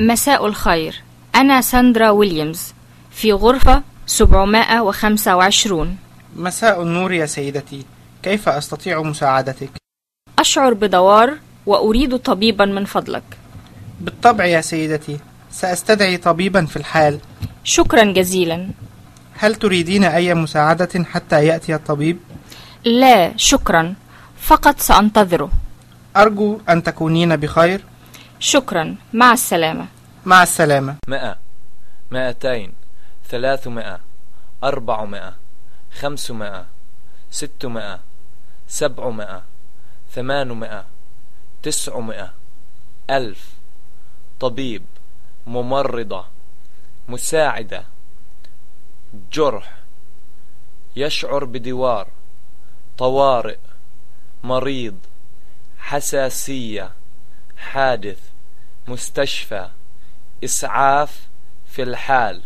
مساء الخير. أنا ساندرا ويليامز. في غرفة 725 مساء النور يا سيدتي. كيف أستطيع مساعدتك؟ أشعر بدوار وأريد طبيبا من فضلك. بالطبع يا سيدتي. سأستدعي طبيبا في الحال. شكرا جزيلا. هل تريدين أي مساعدة حتى يأتي الطبيب؟ لا شكرا. فقط سأنتظره. أرجو أن تكونين بخير. شكرا. مع السلامة. مع السلامة. مئة. مئتين. ثلاثمائة أربعمائة خمسمائة ستمائة سبعمائة ثمانمائة تسعمائة ألف. طبيب. ممرضة. مساعدة. جرح. يشعر بدوار. طوارئ. مريض. حساسية. حادث مستشفى إسعاف في الحال.